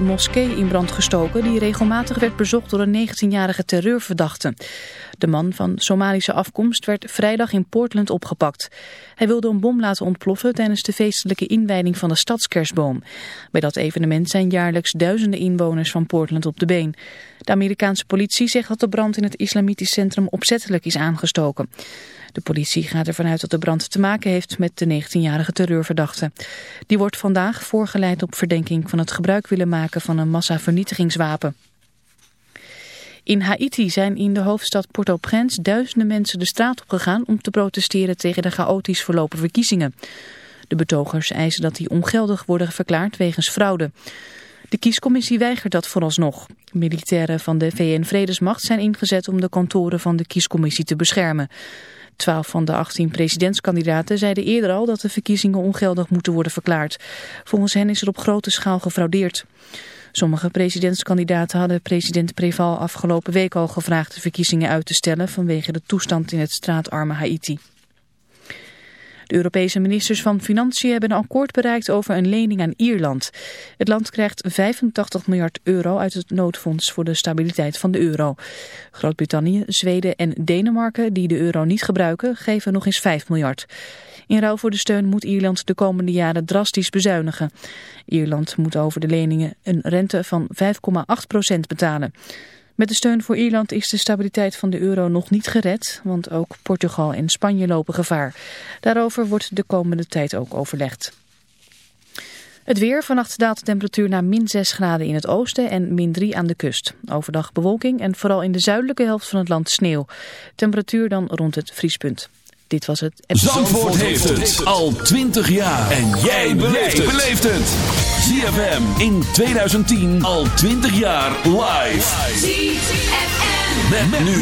een moskee in brand gestoken die regelmatig werd bezocht door een 19-jarige terreurverdachte. De man van Somalische afkomst werd vrijdag in Portland opgepakt. Hij wilde een bom laten ontploffen tijdens de feestelijke inwijding van de stadskerstboom. Bij dat evenement zijn jaarlijks duizenden inwoners van Portland op de been. De Amerikaanse politie zegt dat de brand in het islamitisch centrum opzettelijk is aangestoken. De politie gaat ervan uit dat de brand te maken heeft met de 19-jarige terreurverdachte. Die wordt vandaag voorgeleid op verdenking van het gebruik willen maken van een massavernietigingswapen. In Haiti zijn in de hoofdstad Port-au-Prince duizenden mensen de straat op gegaan om te protesteren tegen de chaotisch verlopen verkiezingen. De betogers eisen dat die ongeldig worden verklaard wegens fraude. De kiescommissie weigert dat vooralsnog. Militairen van de VN-vredesmacht zijn ingezet om de kantoren van de kiescommissie te beschermen. Twaalf van de 18 presidentskandidaten zeiden eerder al dat de verkiezingen ongeldig moeten worden verklaard. Volgens hen is er op grote schaal gefraudeerd. Sommige presidentskandidaten hadden president Preval afgelopen week al gevraagd de verkiezingen uit te stellen vanwege de toestand in het straatarme Haiti. De Europese ministers van Financiën hebben een akkoord bereikt over een lening aan Ierland. Het land krijgt 85 miljard euro uit het noodfonds voor de stabiliteit van de euro. Groot-Brittannië, Zweden en Denemarken, die de euro niet gebruiken, geven nog eens 5 miljard. In ruil voor de steun moet Ierland de komende jaren drastisch bezuinigen. Ierland moet over de leningen een rente van 5,8% betalen. Met de steun voor Ierland is de stabiliteit van de euro nog niet gered, want ook Portugal en Spanje lopen gevaar. Daarover wordt de komende tijd ook overlegd. Het weer, vannacht daalt de temperatuur naar min 6 graden in het oosten en min 3 aan de kust. Overdag bewolking en vooral in de zuidelijke helft van het land sneeuw. Temperatuur dan rond het vriespunt. Dit was het... Zandvoort, heeft het al 20 jaar. En jij beleeft het. ZFM in 2010 al 20 jaar live. ZFM. met nu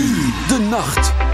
de nacht.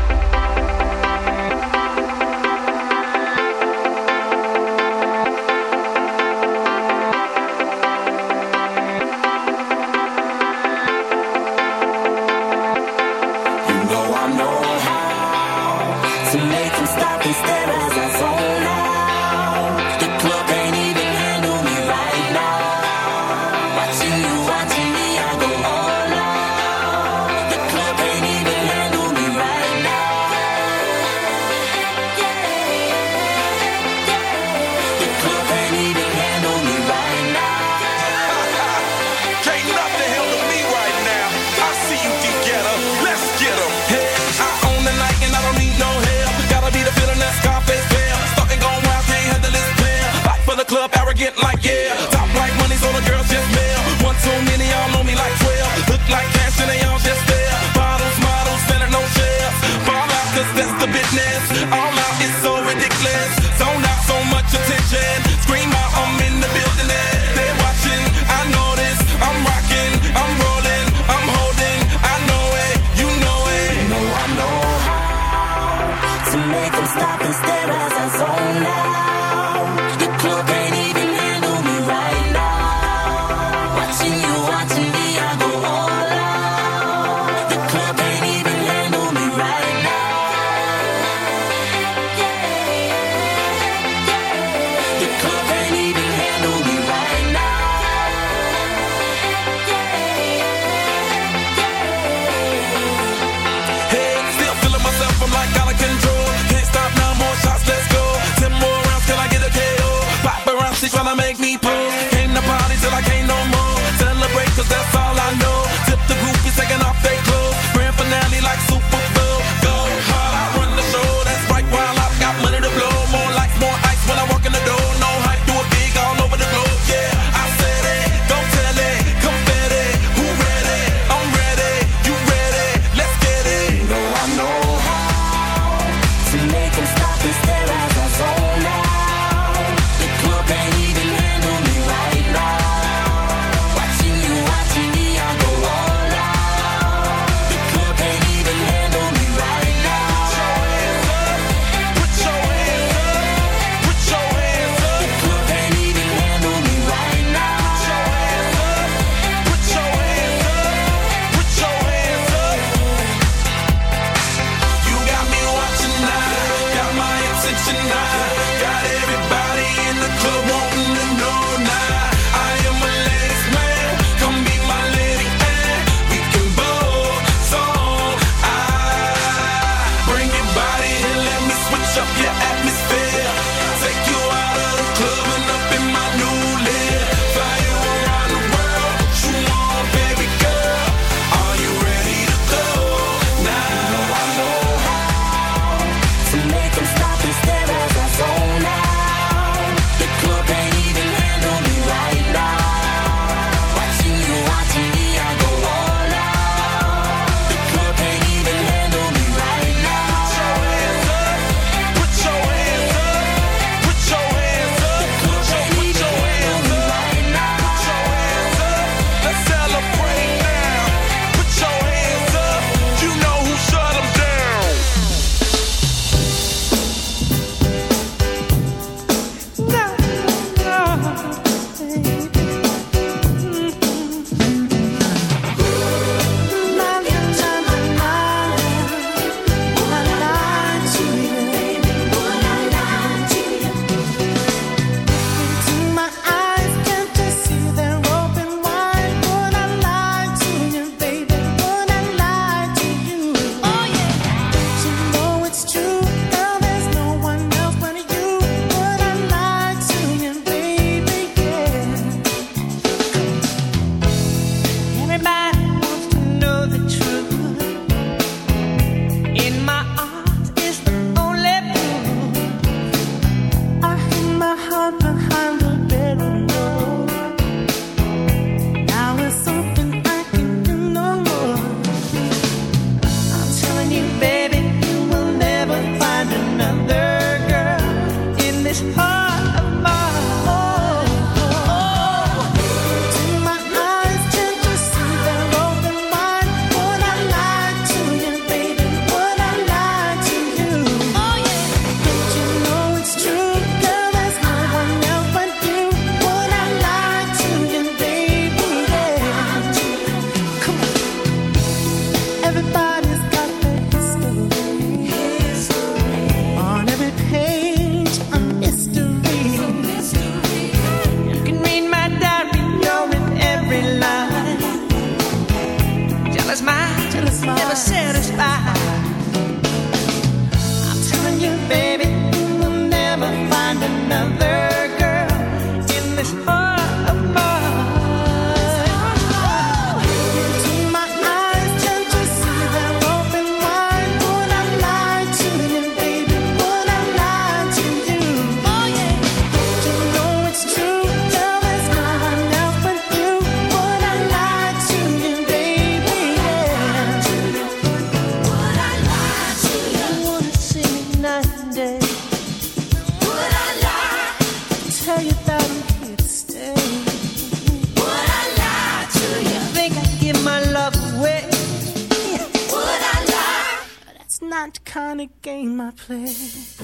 Play.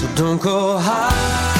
So don't go high.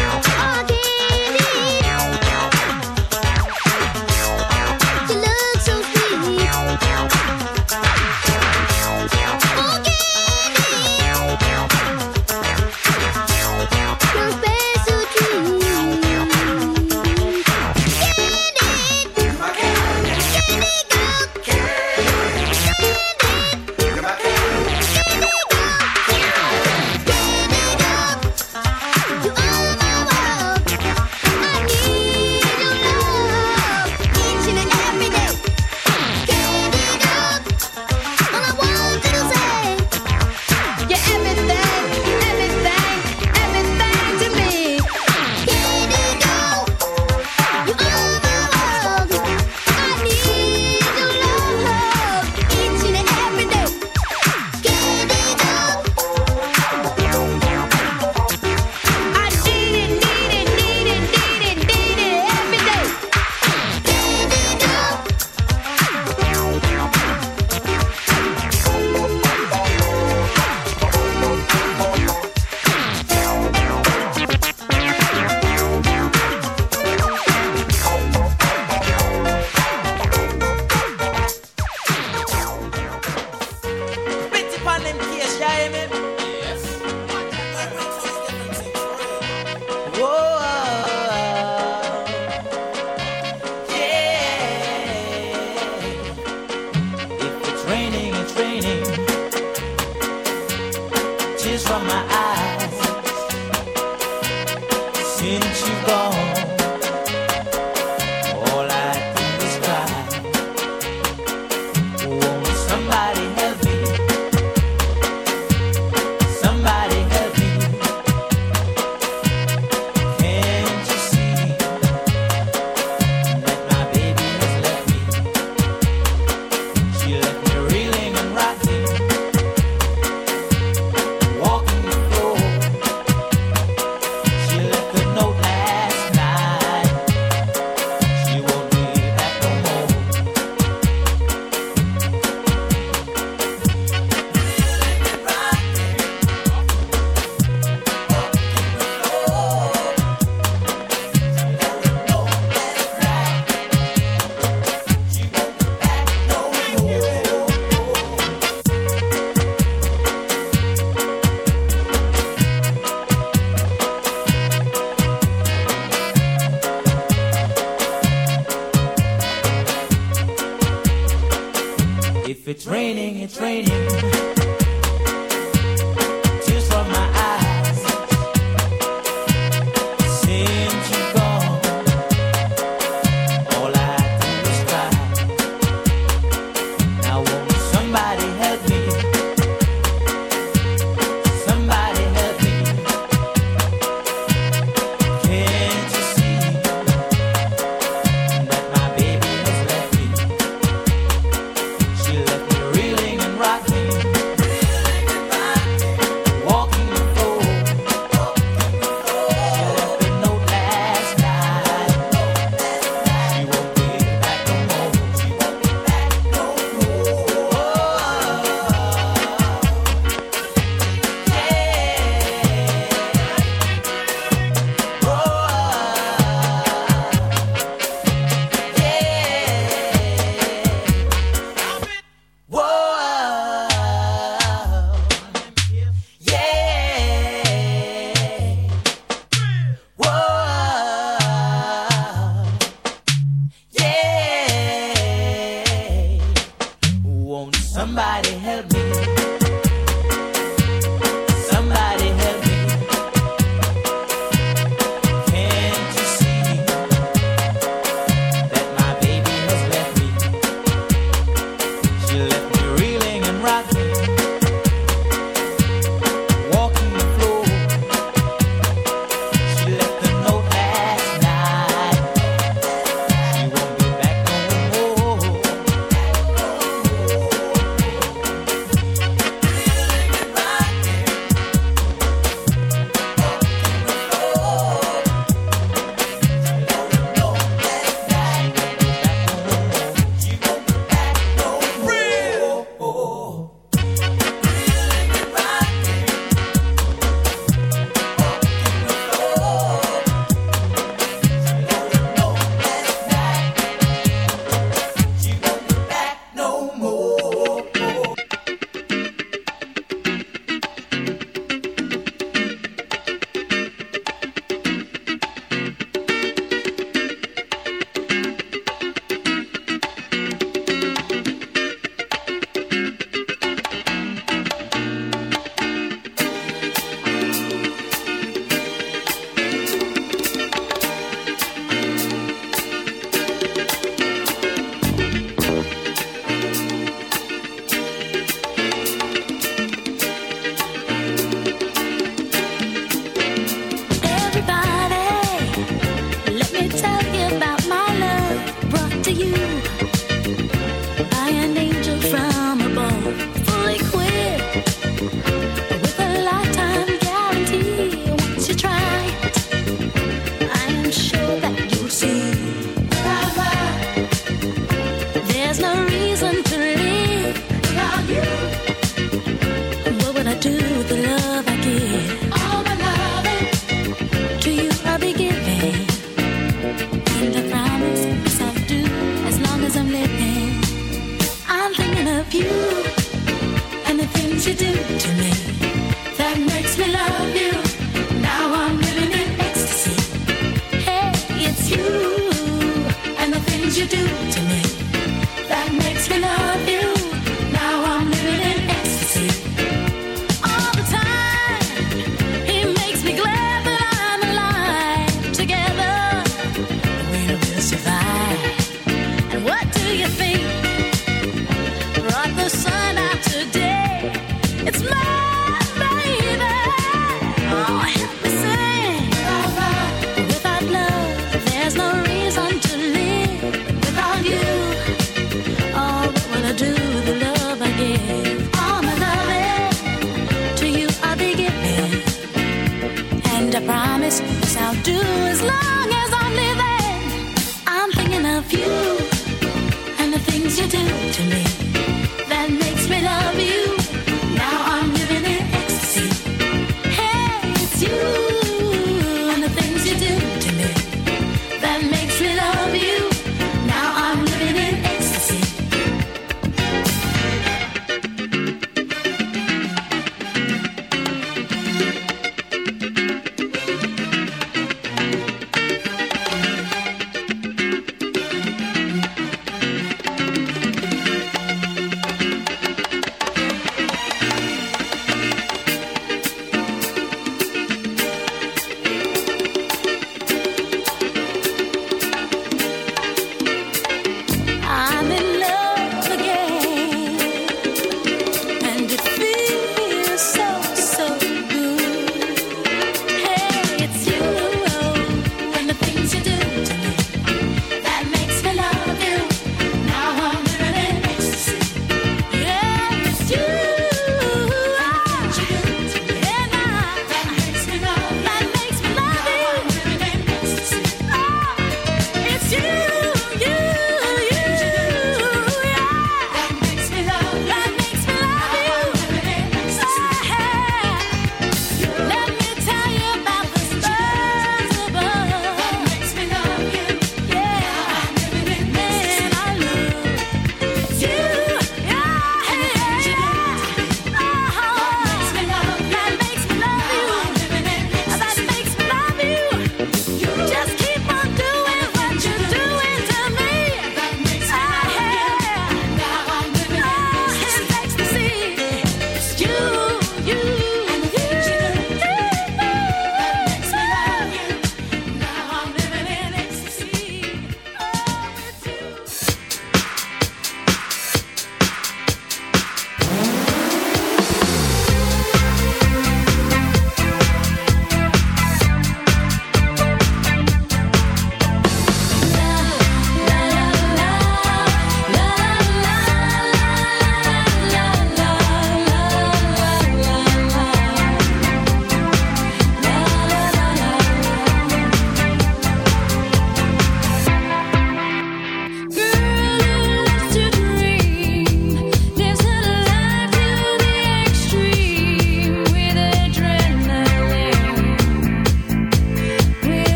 them kids.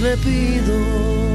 Le pido.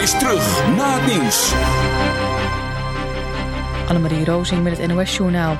Is terug na het nieuws. Annemarie Rozing met het NOS Journaal.